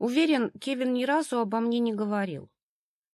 Уверен, Кевин ни разу обо мне не говорил.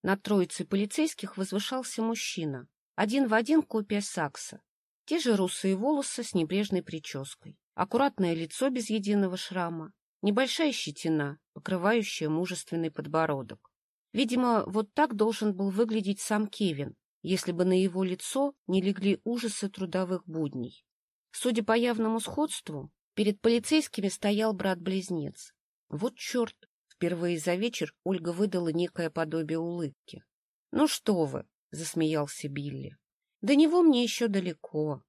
На троице полицейских возвышался мужчина, один в один копия Сакса. Те же русые волосы с небрежной прической, аккуратное лицо без единого шрама, небольшая щетина, покрывающая мужественный подбородок. Видимо, вот так должен был выглядеть сам Кевин, если бы на его лицо не легли ужасы трудовых будней. Судя по явному сходству, перед полицейскими стоял брат-близнец. Вот черт! Впервые за вечер Ольга выдала некое подобие улыбки. — Ну что вы! — засмеялся Билли. — До него мне еще далеко.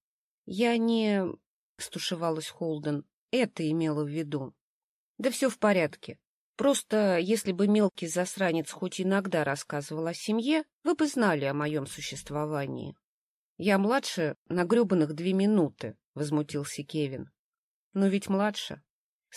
Я не... — стушевалась Холден. — Это имела в виду. — Да все в порядке. Просто, если бы мелкий засранец хоть иногда рассказывал о семье, вы бы знали о моем существовании. — Я младше на гребаных две минуты, — возмутился Кевин. — Но ведь младше.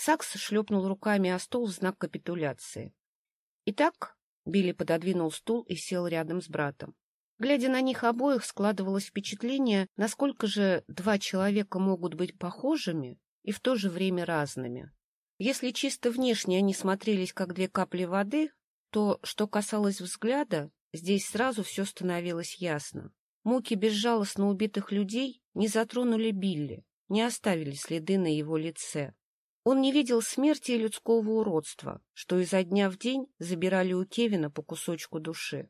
Сакс шлепнул руками о стол в знак капитуляции. — Итак, — Билли пододвинул стул и сел рядом с братом. Глядя на них обоих, складывалось впечатление, насколько же два человека могут быть похожими и в то же время разными. Если чисто внешне они смотрелись как две капли воды, то, что касалось взгляда, здесь сразу все становилось ясно. Муки безжалостно убитых людей не затронули Билли, не оставили следы на его лице. Он не видел смерти и людского уродства, что изо дня в день забирали у Кевина по кусочку души.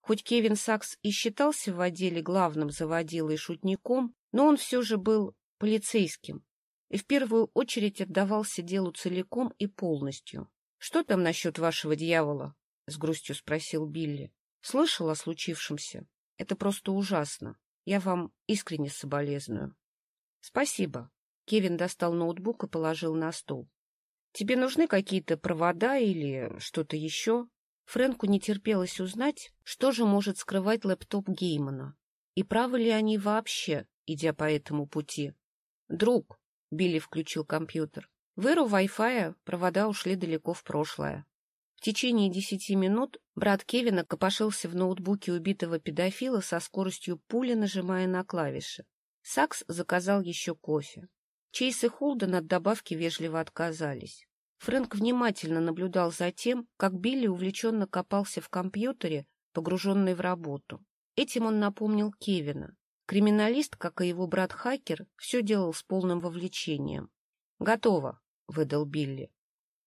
Хоть Кевин Сакс и считался в отделе главным заводилой и шутником, но он все же был полицейским, и в первую очередь отдавался делу целиком и полностью. — Что там насчет вашего дьявола? — с грустью спросил Билли. — Слышал о случившемся? Это просто ужасно. Я вам искренне соболезную. — Спасибо. Кевин достал ноутбук и положил на стол. — Тебе нужны какие-то провода или что-то еще? Фрэнку не терпелось узнать, что же может скрывать лэптоп Геймана. И правы ли они вообще, идя по этому пути? — Друг, Билли включил компьютер. В эру Wi-Fi провода ушли далеко в прошлое. В течение десяти минут брат Кевина копошился в ноутбуке убитого педофила со скоростью пули, нажимая на клавиши. Сакс заказал еще кофе. Чейз и Холден от добавки вежливо отказались. Фрэнк внимательно наблюдал за тем, как Билли увлеченно копался в компьютере, погруженный в работу. Этим он напомнил Кевина. Криминалист, как и его брат-хакер, все делал с полным вовлечением. «Готово», — выдал Билли.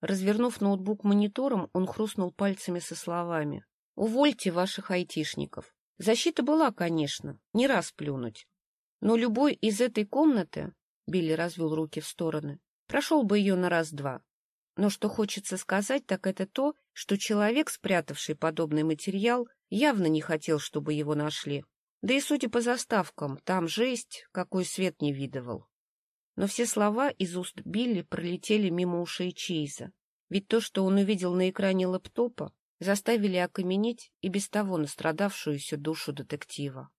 Развернув ноутбук монитором, он хрустнул пальцами со словами. «Увольте ваших айтишников. Защита была, конечно, не раз плюнуть. Но любой из этой комнаты, — Билли развел руки в стороны, — прошел бы ее на раз-два. Но что хочется сказать, так это то, что человек, спрятавший подобный материал, явно не хотел, чтобы его нашли. Да и, судя по заставкам, там жесть, какой свет не видывал. Но все слова из уст Билли пролетели мимо ушей Чейза. Ведь то, что он увидел на экране лэптопа, заставили окаменеть и без того настрадавшуюся душу детектива.